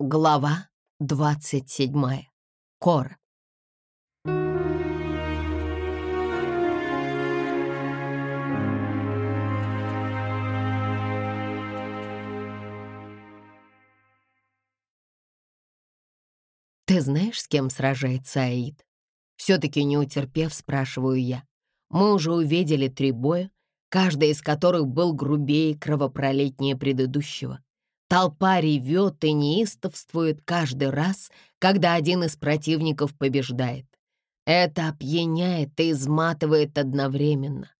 Глава двадцать седьмая. Кора. «Ты знаешь, с кем сражается Аид?» Все-таки не утерпев, спрашиваю я. Мы уже увидели три боя, каждый из которых был грубее и кровопролитнее предыдущего. Толпа ревет и неистовствует каждый раз, когда один из противников побеждает. Это опьяняет и изматывает одновременно.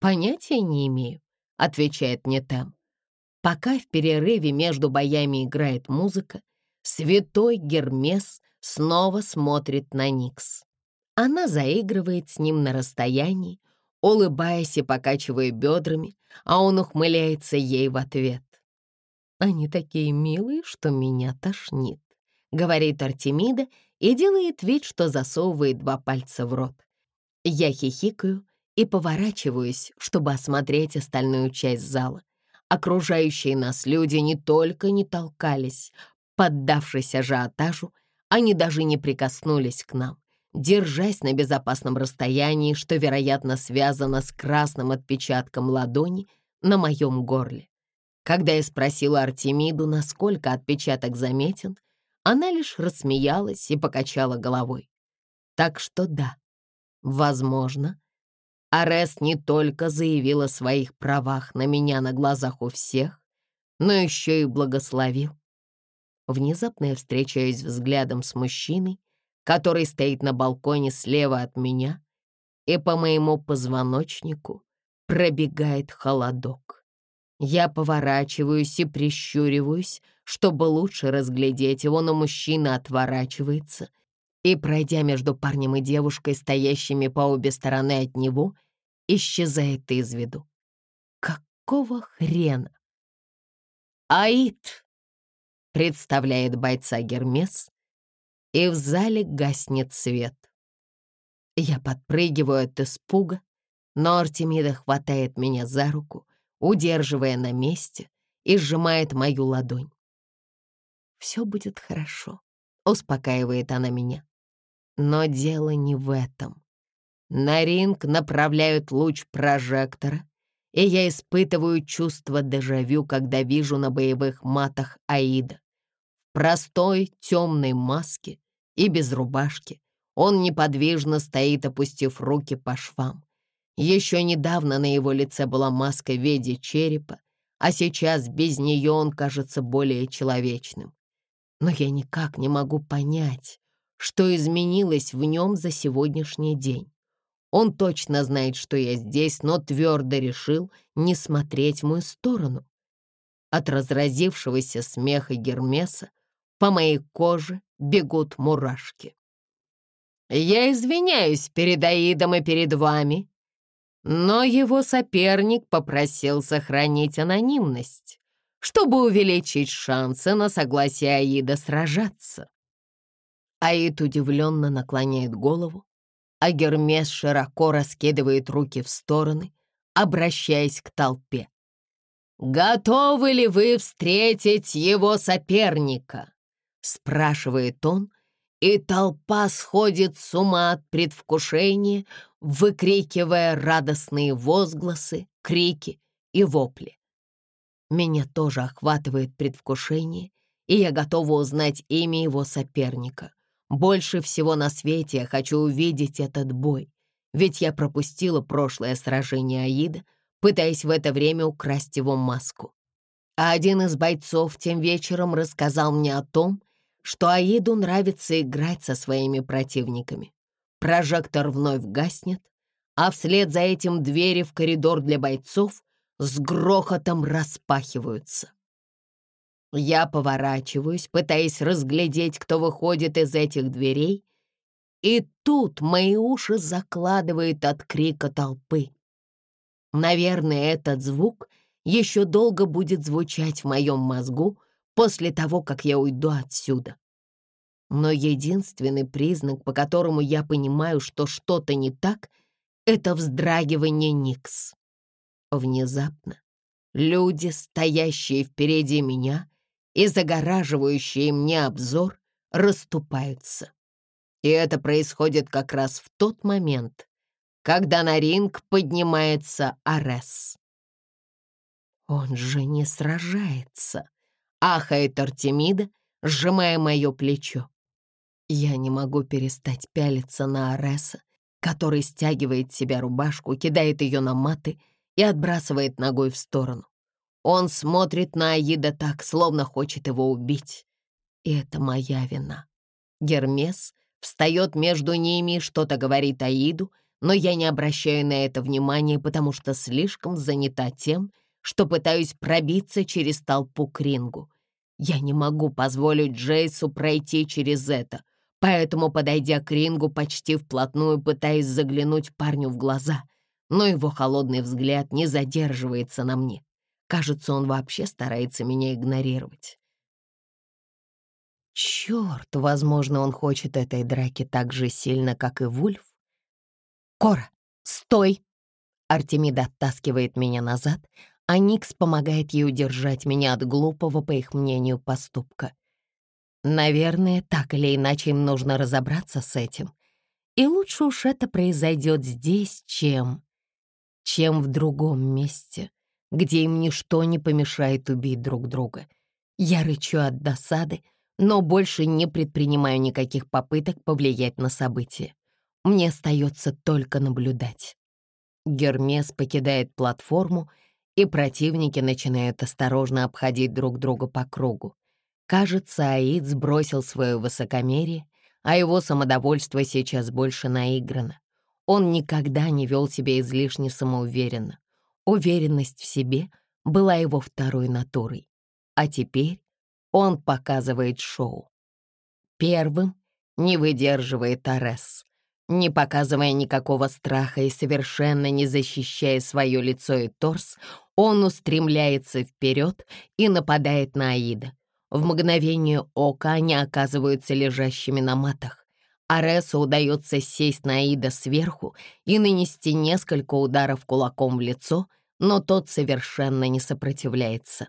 «Понятия не имею», — отвечает мне Тэм. Пока в перерыве между боями играет музыка, святой Гермес снова смотрит на Никс. Она заигрывает с ним на расстоянии, улыбаясь и покачивая бедрами, а он ухмыляется ей в ответ. Они такие милые, что меня тошнит», — говорит Артемида и делает вид, что засовывает два пальца в рот. Я хихикаю и поворачиваюсь, чтобы осмотреть остальную часть зала. Окружающие нас люди не только не толкались, поддавшись ажиотажу, они даже не прикоснулись к нам, держась на безопасном расстоянии, что, вероятно, связано с красным отпечатком ладони на моем горле. Когда я спросила Артемиду, насколько отпечаток заметен, она лишь рассмеялась и покачала головой. Так что да, возможно, Арест не только заявил о своих правах на меня на глазах у всех, но еще и благословил. Внезапно я встречаюсь взглядом с мужчиной, который стоит на балконе слева от меня, и по моему позвоночнику пробегает холодок. Я поворачиваюсь и прищуриваюсь, чтобы лучше разглядеть его, но мужчина отворачивается и, пройдя между парнем и девушкой, стоящими по обе стороны от него, исчезает из виду. Какого хрена? «Аид!» — представляет бойца Гермес, и в зале гаснет свет. Я подпрыгиваю от испуга, но Артемида хватает меня за руку — удерживая на месте и сжимает мою ладонь. «Все будет хорошо», — успокаивает она меня. Но дело не в этом. На ринг направляют луч прожектора, и я испытываю чувство дежавю, когда вижу на боевых матах Аида. В простой темной маске и без рубашки он неподвижно стоит, опустив руки по швам. Еще недавно на его лице была маска в виде черепа, а сейчас без нее он кажется более человечным. Но я никак не могу понять, что изменилось в нем за сегодняшний день. Он точно знает, что я здесь, но твердо решил не смотреть в мою сторону. От разразившегося смеха Гермеса по моей коже бегут мурашки. «Я извиняюсь перед Аидом и перед вами», но его соперник попросил сохранить анонимность, чтобы увеличить шансы на согласие Аида сражаться. Аид удивленно наклоняет голову, а Гермес широко раскидывает руки в стороны, обращаясь к толпе. «Готовы ли вы встретить его соперника?» — спрашивает он, и толпа сходит с ума от предвкушения, выкрикивая радостные возгласы, крики и вопли. Меня тоже охватывает предвкушение, и я готова узнать имя его соперника. Больше всего на свете я хочу увидеть этот бой, ведь я пропустила прошлое сражение Аида, пытаясь в это время украсть его маску. А один из бойцов тем вечером рассказал мне о том, что Аиду нравится играть со своими противниками. Прожектор вновь гаснет, а вслед за этим двери в коридор для бойцов с грохотом распахиваются. Я поворачиваюсь, пытаясь разглядеть, кто выходит из этих дверей, и тут мои уши закладывает от крика толпы. Наверное, этот звук еще долго будет звучать в моем мозгу после того, как я уйду отсюда. Но единственный признак, по которому я понимаю, что что-то не так, это вздрагивание Никс. Внезапно люди, стоящие впереди меня, и загораживающие мне обзор расступаются. И это происходит как раз в тот момент, когда на ринг поднимается Арес. «Он же не сражается!» — ахает Артемида, сжимая мое плечо. Я не могу перестать пялиться на Ареса, который стягивает себя рубашку, кидает ее на маты и отбрасывает ногой в сторону. Он смотрит на Аида так, словно хочет его убить. И это моя вина. Гермес встает между ними и что-то говорит Аиду, но я не обращаю на это внимания, потому что слишком занята тем, что пытаюсь пробиться через толпу к рингу. Я не могу позволить Джейсу пройти через это, поэтому, подойдя к рингу почти вплотную, пытаюсь заглянуть парню в глаза, но его холодный взгляд не задерживается на мне. Кажется, он вообще старается меня игнорировать. Черт, возможно, он хочет этой драки так же сильно, как и Вульф. «Кора, стой!» Артемида оттаскивает меня назад, а Никс помогает ей удержать меня от глупого, по их мнению, поступка. Наверное, так или иначе им нужно разобраться с этим. И лучше уж это произойдет здесь, чем... чем в другом месте где им ничто не помешает убить друг друга. Я рычу от досады, но больше не предпринимаю никаких попыток повлиять на события. Мне остается только наблюдать. Гермес покидает платформу, и противники начинают осторожно обходить друг друга по кругу. Кажется, Аид сбросил свое высокомерие, а его самодовольство сейчас больше наиграно. Он никогда не вел себя излишне самоуверенно. Уверенность в себе была его второй натурой. А теперь он показывает шоу. Первым не выдерживает Арес. Не показывая никакого страха и совершенно не защищая свое лицо и торс, он устремляется вперед и нападает на Аида. В мгновение ока они оказываются лежащими на матах. Аресу удается сесть на Аида сверху и нанести несколько ударов кулаком в лицо, но тот совершенно не сопротивляется.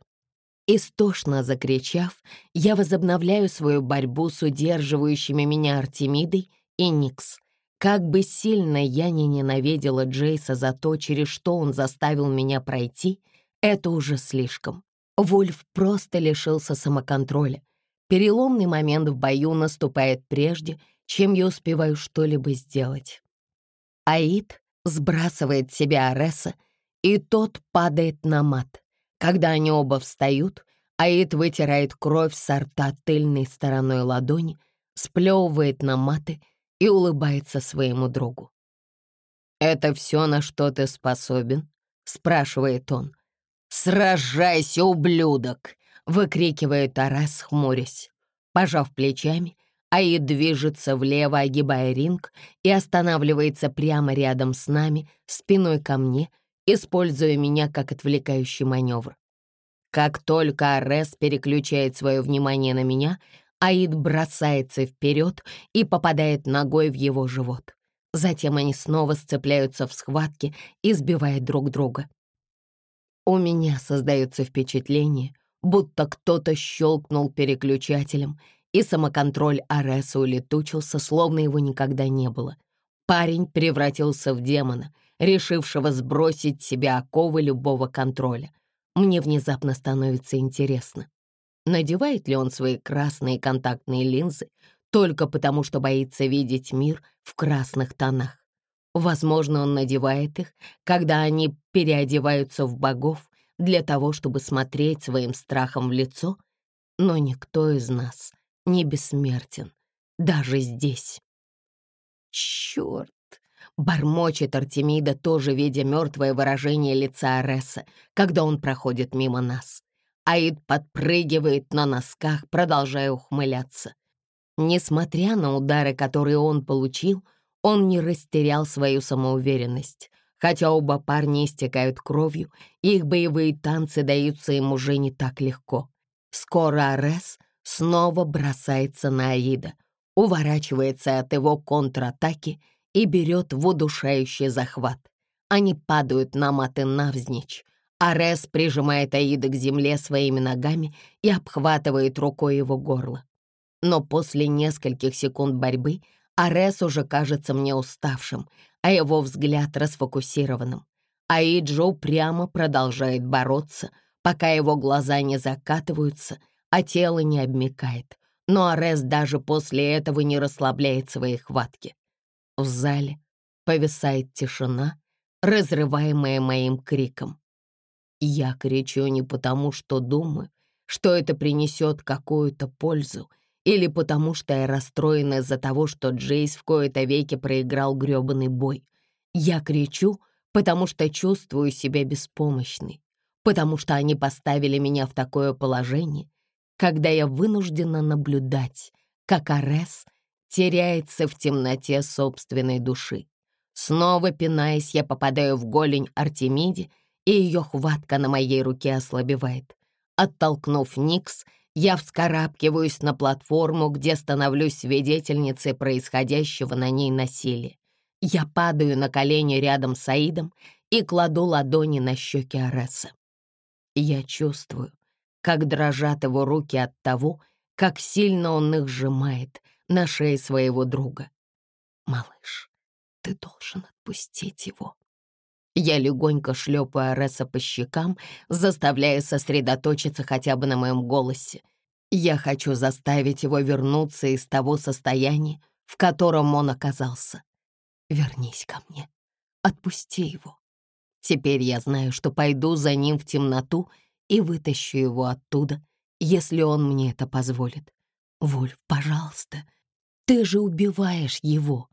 Истошно закричав, я возобновляю свою борьбу с удерживающими меня Артемидой и Никс. Как бы сильно я не ненавидела Джейса за то, через что он заставил меня пройти, это уже слишком. Вульф просто лишился самоконтроля. Переломный момент в бою наступает прежде, чем я успеваю что-либо сделать. Аид сбрасывает с себя Ареса, и тот падает на мат. Когда они оба встают, Аид вытирает кровь с рта тыльной стороной ладони, сплевывает на маты и улыбается своему другу. «Это все, на что ты способен?» — спрашивает он. «Сражайся, ублюдок!» — выкрикивает Арас, хмурясь. Пожав плечами, Аид движется влево, огибая ринг, и останавливается прямо рядом с нами, спиной ко мне, используя меня как отвлекающий маневр. Как только Арес переключает свое внимание на меня, Аид бросается вперед и попадает ногой в его живот. Затем они снова сцепляются в схватке и сбивают друг друга. У меня создается впечатление, будто кто-то щелкнул переключателем, и самоконтроль Ареса улетучился, словно его никогда не было. Парень превратился в демона, решившего сбросить себя оковы любого контроля. Мне внезапно становится интересно, надевает ли он свои красные контактные линзы только потому, что боится видеть мир в красных тонах. Возможно, он надевает их, когда они переодеваются в богов для того, чтобы смотреть своим страхом в лицо, но никто из нас не бессмертен, даже здесь. Черт! Бормочет Артемида, тоже видя мертвое выражение лица Ареса, когда он проходит мимо нас. Аид подпрыгивает на носках, продолжая ухмыляться. Несмотря на удары, которые он получил, он не растерял свою самоуверенность. Хотя оба парня истекают кровью, их боевые танцы даются им уже не так легко. Скоро Арес снова бросается на Аида, уворачивается от его контратаки и берет в удушающий захват. Они падают на маты навзничь. Арес прижимает Аида к земле своими ногами и обхватывает рукой его горло. Но после нескольких секунд борьбы Арес уже кажется мне уставшим, а его взгляд расфокусированным. Аиджо прямо продолжает бороться, пока его глаза не закатываются, а тело не обмекает. Но Арес даже после этого не расслабляет свои хватки. В зале повисает тишина, разрываемая моим криком. Я кричу не потому, что думаю, что это принесет какую-то пользу, или потому что я расстроена из-за того, что Джейс в кои-то веки проиграл грёбаный бой. Я кричу, потому что чувствую себя беспомощной, потому что они поставили меня в такое положение, когда я вынуждена наблюдать, как Арес теряется в темноте собственной души. Снова пинаясь, я попадаю в голень Артемиде, и ее хватка на моей руке ослабевает. Оттолкнув Никс, я вскарабкиваюсь на платформу, где становлюсь свидетельницей происходящего на ней насилия. Я падаю на колени рядом с Аидом и кладу ладони на щеки Ареса. Я чувствую, как дрожат его руки от того, как сильно он их сжимает на шее своего друга. «Малыш, ты должен отпустить его». Я легонько шлепаю Ареса по щекам, заставляя сосредоточиться хотя бы на моем голосе. Я хочу заставить его вернуться из того состояния, в котором он оказался. Вернись ко мне, отпусти его. Теперь я знаю, что пойду за ним в темноту и вытащу его оттуда, если он мне это позволит. Вольф, пожалуйста, ты же убиваешь его.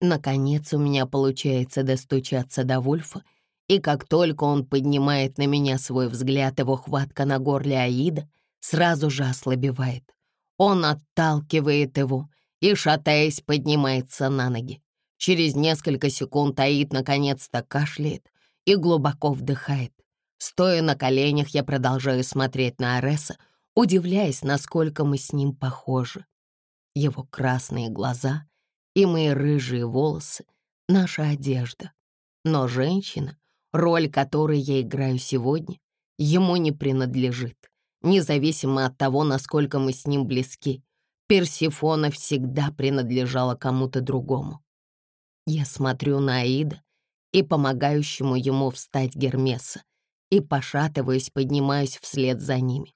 Наконец у меня получается достучаться до Вольфа, и как только он поднимает на меня свой взгляд, его хватка на горле Аида сразу же ослабевает. Он отталкивает его и, шатаясь, поднимается на ноги. Через несколько секунд Аид наконец-то кашляет и глубоко вдыхает. Стоя на коленях, я продолжаю смотреть на Ареса, удивляясь, насколько мы с ним похожи. Его красные глаза и мои рыжие волосы — наша одежда. Но женщина, роль которой я играю сегодня, ему не принадлежит, независимо от того, насколько мы с ним близки. Персифона всегда принадлежала кому-то другому. Я смотрю на Аида и помогающему ему встать Гермеса, и, пошатываясь, поднимаюсь вслед за ними.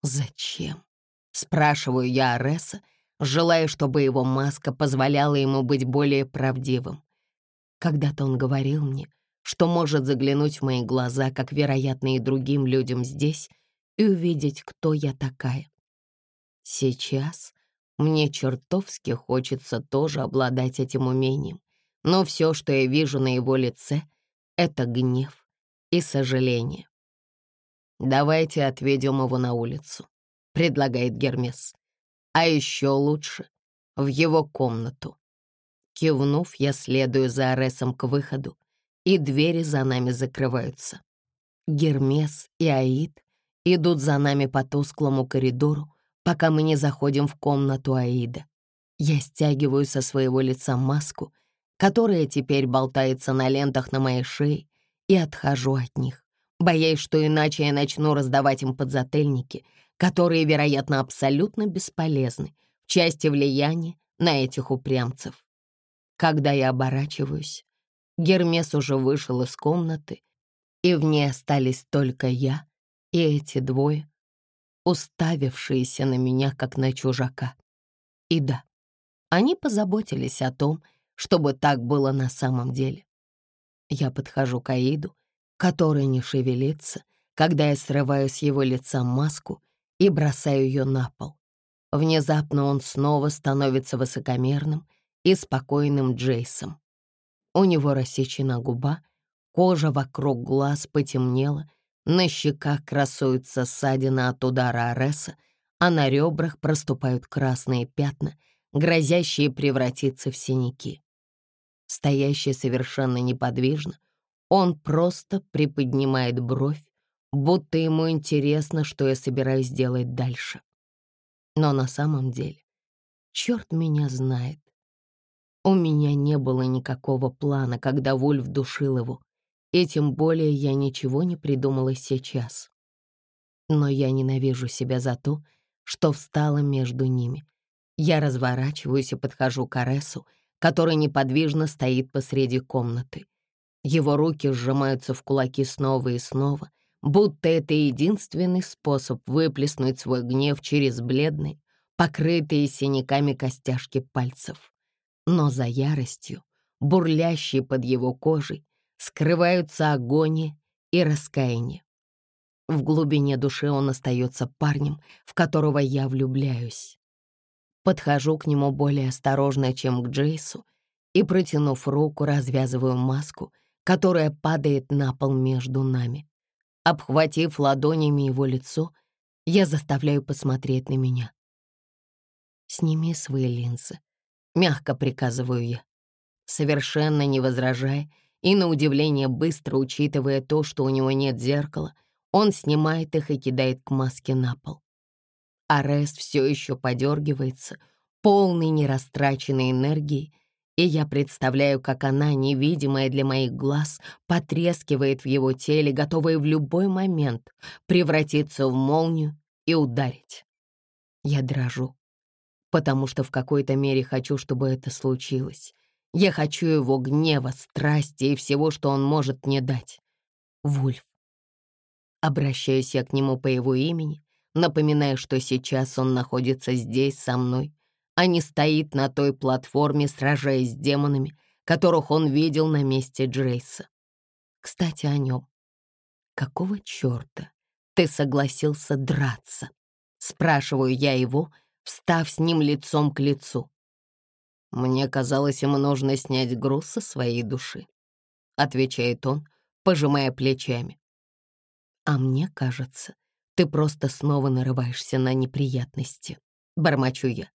«Зачем?» — спрашиваю я Ареса, желая, чтобы его маска позволяла ему быть более правдивым. Когда-то он говорил мне, что может заглянуть в мои глаза, как, вероятно, и другим людям здесь, и увидеть, кто я такая. Сейчас мне чертовски хочется тоже обладать этим умением, но все, что я вижу на его лице, — это гнев и сожаление. «Давайте отведем его на улицу», — предлагает Гермес. «А еще лучше — в его комнату». Кивнув, я следую за Аресом к выходу, и двери за нами закрываются. Гермес и Аид идут за нами по тусклому коридору, пока мы не заходим в комнату Аида. Я стягиваю со своего лица маску, которая теперь болтается на лентах на моей шее, и отхожу от них, боясь, что иначе я начну раздавать им подзательники, которые, вероятно, абсолютно бесполезны в части влияния на этих упрямцев. Когда я оборачиваюсь, Гермес уже вышел из комнаты, и в ней остались только я и эти двое, уставившиеся на меня, как на чужака. И да, они позаботились о том, чтобы так было на самом деле. Я подхожу к Аиду, который не шевелится, когда я срываю с его лица маску и бросаю ее на пол. Внезапно он снова становится высокомерным и спокойным Джейсом. У него рассечена губа, кожа вокруг глаз потемнела, на щеках красуются ссадины от удара Ареса, а на ребрах проступают красные пятна, грозящие превратиться в синяки стоящий совершенно неподвижно, он просто приподнимает бровь, будто ему интересно, что я собираюсь делать дальше. Но на самом деле, черт меня знает. У меня не было никакого плана, когда Вульф душил его. и тем более я ничего не придумала сейчас. Но я ненавижу себя за то, что встала между ними. Я разворачиваюсь и подхожу к Аресу, который неподвижно стоит посреди комнаты. Его руки сжимаются в кулаки снова и снова, будто это единственный способ выплеснуть свой гнев через бледные, покрытые синяками костяшки пальцев. Но за яростью, бурлящей под его кожей, скрываются агония и раскаяние. В глубине души он остается парнем, в которого я влюбляюсь. Подхожу к нему более осторожно, чем к Джейсу, и, протянув руку, развязываю маску, которая падает на пол между нами. Обхватив ладонями его лицо, я заставляю посмотреть на меня. «Сними свои линзы», — мягко приказываю я. Совершенно не возражая и, на удивление, быстро учитывая то, что у него нет зеркала, он снимает их и кидает к маске на пол. Арест все еще подергивается, полный нерастраченной энергии, и я представляю, как она, невидимая для моих глаз, потрескивает в его теле, готовая в любой момент превратиться в молнию и ударить. Я дрожу, потому что в какой-то мере хочу, чтобы это случилось. Я хочу его гнева, страсти и всего, что он может мне дать. Вульф. Обращаюсь я к нему по его имени, напоминая, что сейчас он находится здесь со мной, а не стоит на той платформе, сражаясь с демонами, которых он видел на месте Джейса. Кстати, о нем. Какого черта ты согласился драться? Спрашиваю я его, встав с ним лицом к лицу. Мне казалось, ему нужно снять груз со своей души, отвечает он, пожимая плечами. А мне кажется, ты просто снова нарываешься на неприятности, бормочу я.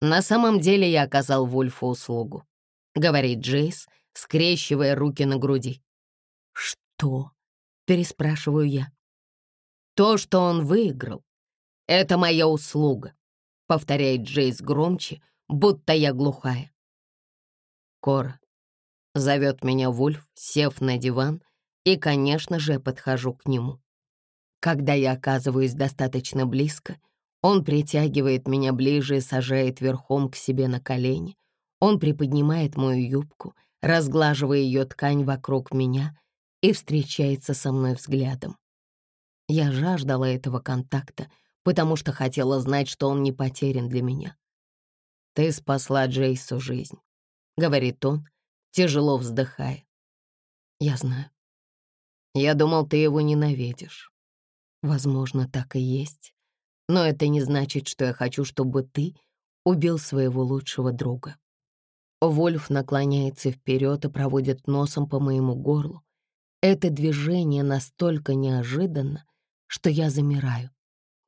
На самом деле я оказал Вульфу услугу, говорит Джейс, скрещивая руки на груди. Что? Переспрашиваю я. То, что он выиграл, это моя услуга, повторяет Джейс громче, будто я глухая. Кора. Зовет меня Вульф, сев на диван, и, конечно же, подхожу к нему. Когда я оказываюсь достаточно близко, он притягивает меня ближе и сажает верхом к себе на колени. Он приподнимает мою юбку, разглаживая ее ткань вокруг меня и встречается со мной взглядом. Я жаждала этого контакта, потому что хотела знать, что он не потерян для меня. «Ты спасла Джейсу жизнь», — говорит он, тяжело вздыхая. «Я знаю. Я думал, ты его ненавидишь. Возможно, так и есть. Но это не значит, что я хочу, чтобы ты убил своего лучшего друга. Вольф наклоняется вперед и проводит носом по моему горлу. Это движение настолько неожиданно, что я замираю.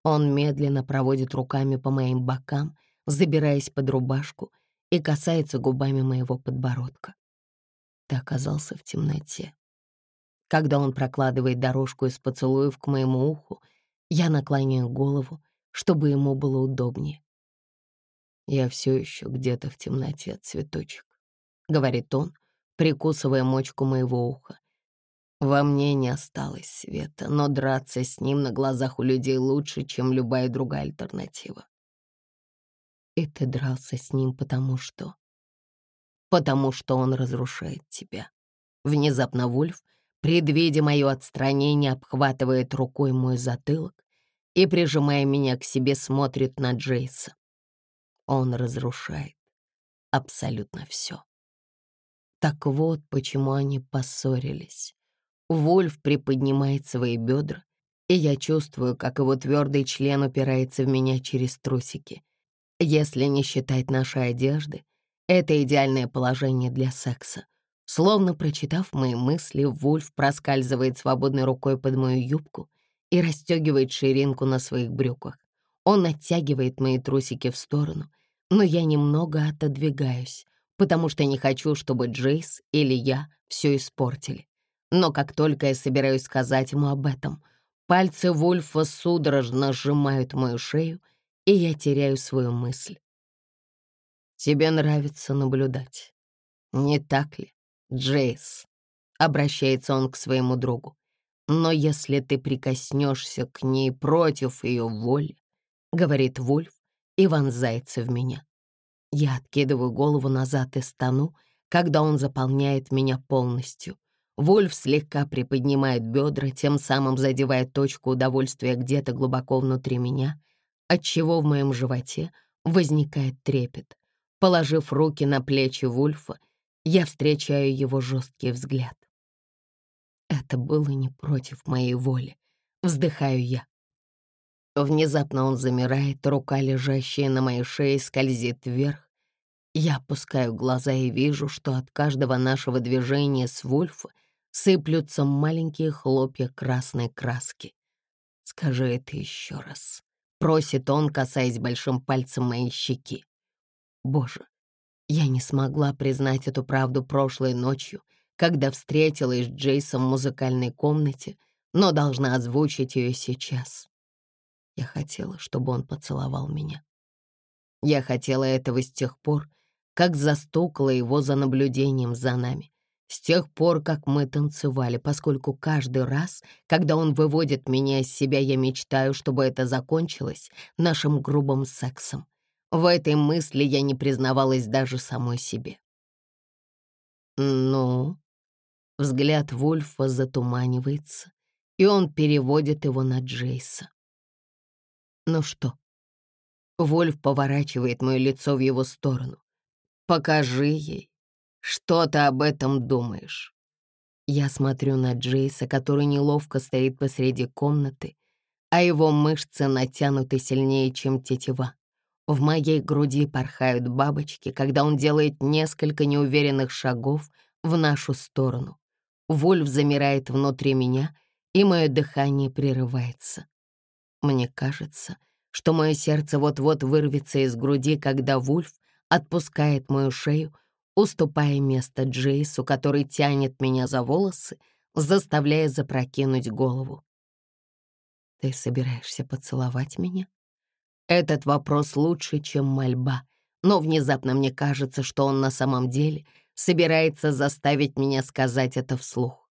Он медленно проводит руками по моим бокам, забираясь под рубашку и касается губами моего подбородка. Ты оказался в темноте. Когда он прокладывает дорожку из поцелуев к моему уху, я наклоняю голову чтобы ему было удобнее. «Я все еще где-то в темноте, цветочек», — говорит он, прикусывая мочку моего уха. «Во мне не осталось света, но драться с ним на глазах у людей лучше, чем любая другая альтернатива». «И ты дрался с ним потому что...» «Потому что он разрушает тебя». Внезапно Вульф, предвидя мое отстранение, обхватывает рукой мой затылок и, прижимая меня к себе, смотрит на Джейса. Он разрушает абсолютно все. Так вот, почему они поссорились. Вольф приподнимает свои бедра, и я чувствую, как его твердый член упирается в меня через трусики. Если не считать нашей одежды, это идеальное положение для секса. Словно прочитав мои мысли, Вульф проскальзывает свободной рукой под мою юбку и расстегивает ширинку на своих брюках. Он оттягивает мои трусики в сторону, но я немного отодвигаюсь, потому что не хочу, чтобы Джейс или я все испортили. Но как только я собираюсь сказать ему об этом, пальцы Вульфа судорожно сжимают мою шею, и я теряю свою мысль. «Тебе нравится наблюдать, не так ли, Джейс?» — обращается он к своему другу. «Но если ты прикоснешься к ней против ее воли, — говорит Вульф и вонзается в меня. Я откидываю голову назад и стану, когда он заполняет меня полностью. Вольф слегка приподнимает бедра, тем самым задевая точку удовольствия где-то глубоко внутри меня, отчего в моем животе возникает трепет. Положив руки на плечи Вульфа, я встречаю его жесткий взгляд. Это было не против моей воли. Вздыхаю я. Внезапно он замирает, рука, лежащая на моей шее, скользит вверх. Я опускаю глаза и вижу, что от каждого нашего движения с Вульфа сыплются маленькие хлопья красной краски. «Скажи это еще раз», — просит он, касаясь большим пальцем моей щеки. Боже, я не смогла признать эту правду прошлой ночью, когда встретилась с Джейсом в музыкальной комнате, но должна озвучить ее сейчас. Я хотела, чтобы он поцеловал меня. Я хотела этого с тех пор, как застукала его за наблюдением за нами. С тех пор, как мы танцевали, поскольку каждый раз, когда он выводит меня из себя, я мечтаю, чтобы это закончилось нашим грубым сексом. В этой мысли я не признавалась даже самой себе. «Ну?» Взгляд Вульфа затуманивается, и он переводит его на Джейса. «Ну что?» Вольф поворачивает мое лицо в его сторону. «Покажи ей, что ты об этом думаешь». Я смотрю на Джейса, который неловко стоит посреди комнаты, а его мышцы натянуты сильнее, чем тетива. В моей груди порхают бабочки, когда он делает несколько неуверенных шагов в нашу сторону. Вольф замирает внутри меня, и мое дыхание прерывается. Мне кажется, что мое сердце вот-вот вырвется из груди, когда Вульф отпускает мою шею, уступая место Джейсу, который тянет меня за волосы, заставляя запрокинуть голову. «Ты собираешься поцеловать меня?» Этот вопрос лучше, чем мольба, но внезапно мне кажется, что он на самом деле собирается заставить меня сказать это вслух.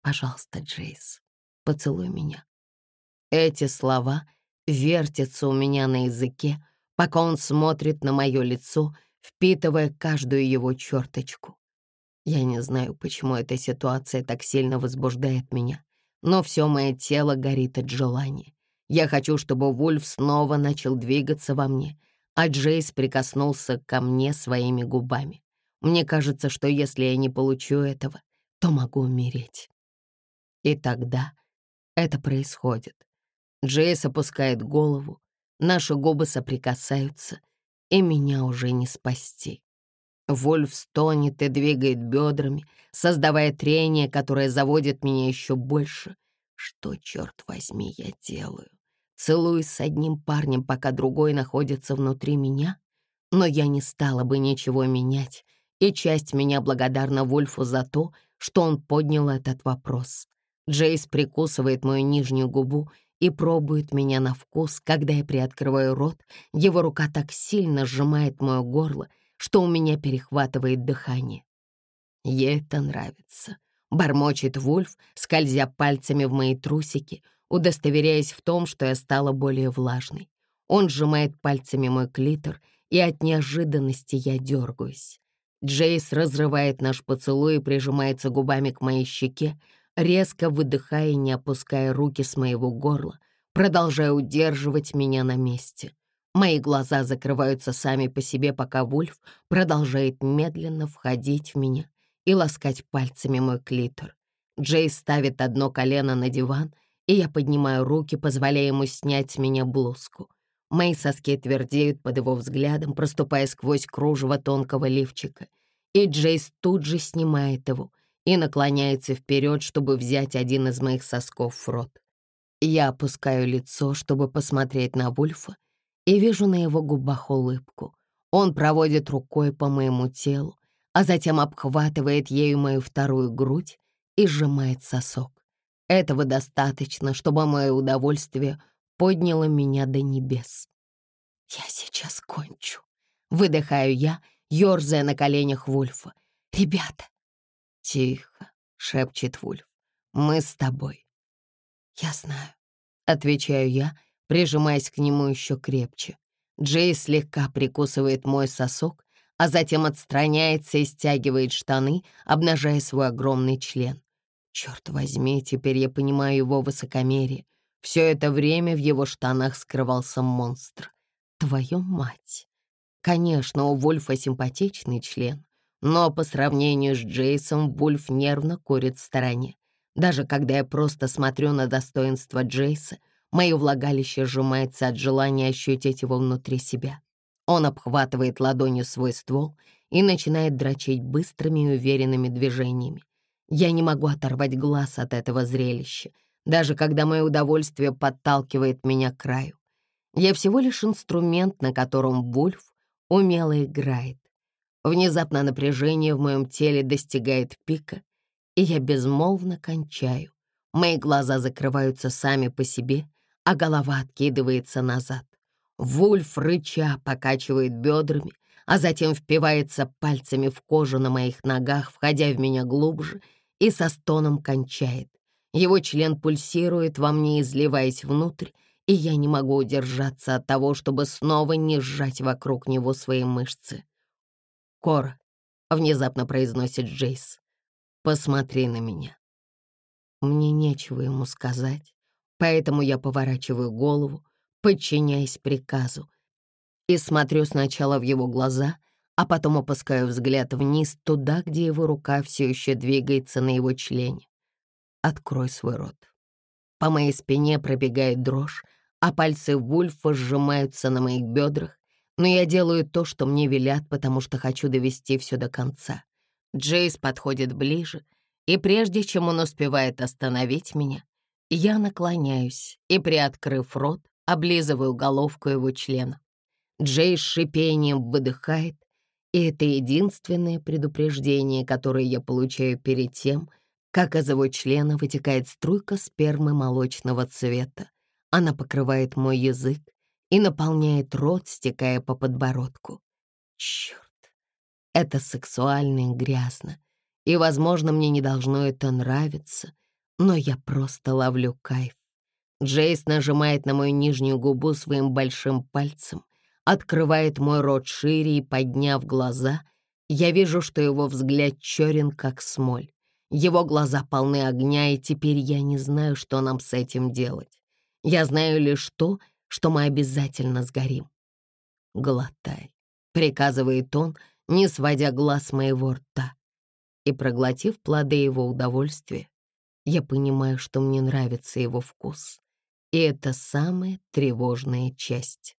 «Пожалуйста, Джейс, поцелуй меня». Эти слова вертятся у меня на языке, пока он смотрит на мое лицо, впитывая каждую его черточку. Я не знаю, почему эта ситуация так сильно возбуждает меня, но все мое тело горит от желания. Я хочу, чтобы Вульф снова начал двигаться во мне, а Джейс прикоснулся ко мне своими губами. Мне кажется, что если я не получу этого, то могу умереть. И тогда это происходит. Джейс опускает голову, наши губы соприкасаются, и меня уже не спасти. Вольф стонет и двигает бедрами, создавая трение, которое заводит меня еще больше. Что, черт возьми, я делаю? Целуюсь с одним парнем, пока другой находится внутри меня? Но я не стала бы ничего менять, и часть меня благодарна Вольфу за то, что он поднял этот вопрос. Джейс прикусывает мою нижнюю губу и пробует меня на вкус, когда я приоткрываю рот, его рука так сильно сжимает мое горло, что у меня перехватывает дыхание. Ей это нравится. Бормочет Вульф, скользя пальцами в мои трусики, удостоверяясь в том, что я стала более влажной. Он сжимает пальцами мой клитор, и от неожиданности я дергаюсь. Джейс разрывает наш поцелуй и прижимается губами к моей щеке, резко выдыхая и не опуская руки с моего горла, продолжая удерживать меня на месте. Мои глаза закрываются сами по себе, пока Вульф продолжает медленно входить в меня и ласкать пальцами мой клитор. Джейс ставит одно колено на диван, и я поднимаю руки, позволяя ему снять с меня блузку. Мои соски твердеют под его взглядом, проступая сквозь кружево тонкого лифчика, и Джейс тут же снимает его и наклоняется вперед, чтобы взять один из моих сосков в рот. Я опускаю лицо, чтобы посмотреть на Вульфа, и вижу на его губах улыбку. Он проводит рукой по моему телу, а затем обхватывает ею мою вторую грудь и сжимает сосок. Этого достаточно, чтобы мое удовольствие подняло меня до небес. «Я сейчас кончу», — выдыхаю я, ерзая на коленях Вульфа. «Ребята!» «Тихо», — шепчет Вульф. «Мы с тобой». «Я знаю», — отвечаю я, прижимаясь к нему еще крепче. Джей слегка прикусывает мой сосок, а затем отстраняется и стягивает штаны, обнажая свой огромный член. Черт возьми, теперь я понимаю его высокомерие. Все это время в его штанах скрывался монстр. Твою мать! Конечно, у Вульфа симпатичный член, но по сравнению с Джейсом Вульф нервно курит в стороне. Даже когда я просто смотрю на достоинство Джейса, мое влагалище сжимается от желания ощутить его внутри себя. Он обхватывает ладонью свой ствол и начинает дрочить быстрыми и уверенными движениями. Я не могу оторвать глаз от этого зрелища, даже когда мое удовольствие подталкивает меня к краю. Я всего лишь инструмент, на котором Вульф умело играет. Внезапно напряжение в моем теле достигает пика, и я безмолвно кончаю. Мои глаза закрываются сами по себе, а голова откидывается назад. Вульф, рыча, покачивает бедрами, а затем впивается пальцами в кожу на моих ногах, входя в меня глубже, и со стоном кончает. Его член пульсирует во мне, изливаясь внутрь, и я не могу удержаться от того, чтобы снова не сжать вокруг него свои мышцы. «Кора», — внезапно произносит Джейс, — «посмотри на меня». Мне нечего ему сказать, поэтому я поворачиваю голову, подчиняясь приказу, и смотрю сначала в его глаза, а потом опускаю взгляд вниз туда, где его рука все еще двигается на его члене. Открой свой рот. По моей спине пробегает дрожь, а пальцы Вульфа сжимаются на моих бедрах, но я делаю то, что мне велят, потому что хочу довести все до конца. Джейс подходит ближе, и прежде чем он успевает остановить меня, я наклоняюсь и, приоткрыв рот, облизываю головку его члена. Джей с шипением выдыхает, и это единственное предупреждение, которое я получаю перед тем, как из его члена вытекает струйка спермы молочного цвета. Она покрывает мой язык и наполняет рот, стекая по подбородку. Черт, это сексуально и грязно, и, возможно, мне не должно это нравиться, но я просто ловлю кайф. Джейс нажимает на мою нижнюю губу своим большим пальцем, открывает мой рот шире и, подняв глаза, я вижу, что его взгляд черен, как смоль. Его глаза полны огня, и теперь я не знаю, что нам с этим делать. Я знаю лишь то, что мы обязательно сгорим. «Глотай», — приказывает он, не сводя глаз моего рта. И, проглотив плоды его удовольствия, я понимаю, что мне нравится его вкус. И это самая тревожная часть.